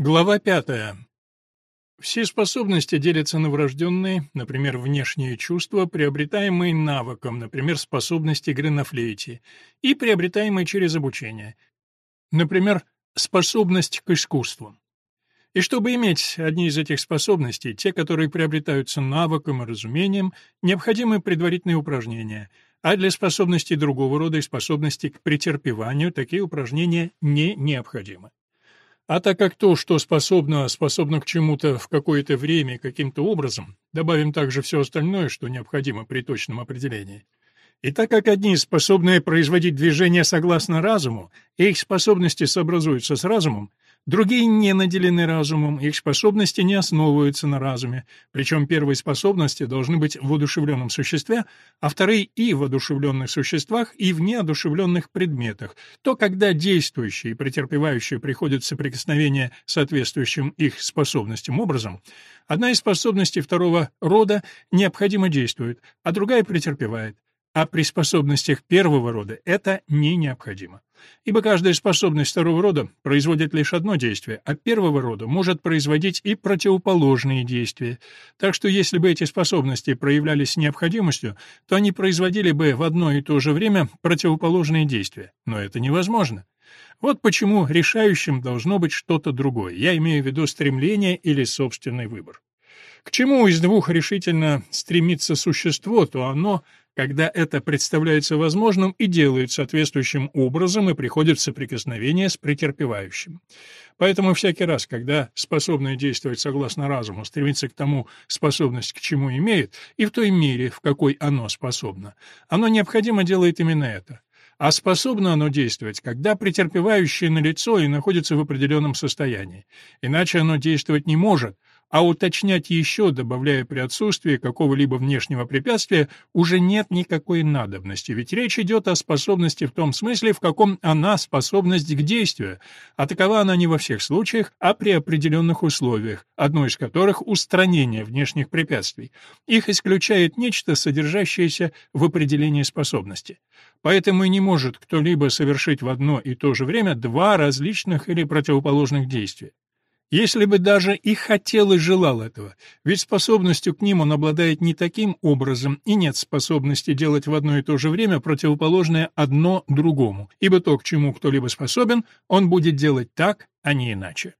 Глава пятая. Все способности делятся на врожденные, например, внешние чувства, приобретаемые навыком, например, способность игры на флейте, и приобретаемые через обучение, например, способность к искусству. И чтобы иметь одни из этих способностей, те, которые приобретаются навыком и разумением, необходимы предварительные упражнения, а для способностей другого рода и способностей к претерпеванию такие упражнения не необходимы. А так как то, что способно, способно к чему-то в какое-то время каким-то образом, добавим также все остальное, что необходимо при точном определении. И так как одни способны производить движение согласно разуму, их способности сообразуются с разумом, Другие не наделены разумом, их способности не основываются на разуме, причем первые способности должны быть в одушевленном существе, а вторые и в одушевленных существах, и в неодушевленных предметах, то когда действующие и претерпевающие приходят в соприкосновение соответствующим их способностям образом, одна из способностей второго рода необходимо действует, а другая претерпевает а при способностях первого рода это не необходимо. Ибо каждая способность второго рода производит лишь одно действие, а первого рода может производить и противоположные действия. Так что если бы эти способности проявлялись необходимостью, то они производили бы в одно и то же время противоположные действия. Но это невозможно. Вот почему решающим должно быть что-то другое. Я имею в виду стремление или собственный выбор. К чему из двух решительно стремится существо, то оно когда это представляется возможным и делает соответствующим образом и приходит в соприкосновение с претерпевающим. Поэтому всякий раз, когда способное действовать согласно разуму стремится к тому, способность к чему имеет, и в той мере, в какой оно способно, оно необходимо делает именно это. А способно оно действовать, когда претерпевающее налицо и находится в определенном состоянии. Иначе оно действовать не может, а уточнять еще, добавляя при отсутствии какого-либо внешнего препятствия, уже нет никакой надобности, ведь речь идет о способности в том смысле, в каком она способность к действию, а такова она не во всех случаях, а при определенных условиях, одно из которых — устранение внешних препятствий. Их исключает нечто, содержащееся в определении способности. Поэтому и не может кто-либо совершить в одно и то же время два различных или противоположных действия. Если бы даже и хотел и желал этого, ведь способностью к ним он обладает не таким образом, и нет способности делать в одно и то же время противоположное одно другому, ибо то, к чему кто-либо способен, он будет делать так, а не иначе.